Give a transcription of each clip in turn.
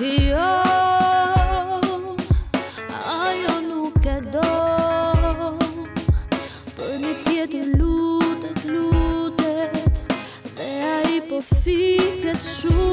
Jo, ajo nuk e do Për një tjetër lutet, lutet Dhe a i po fiket shumë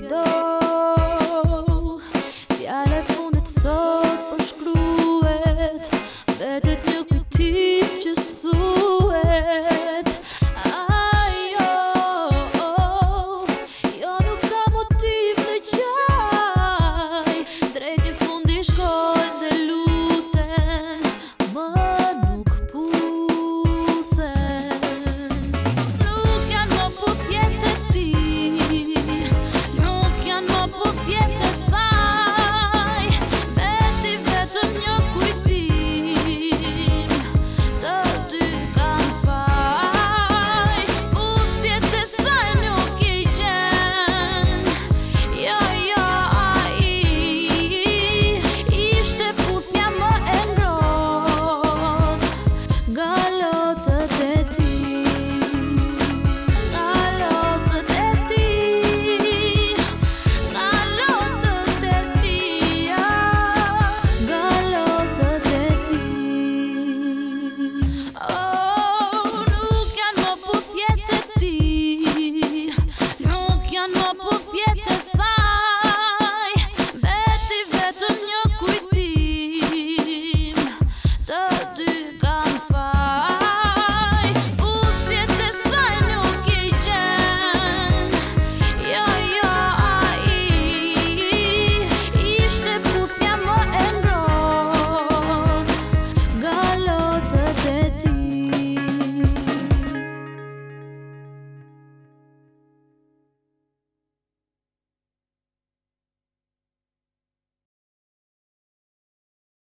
the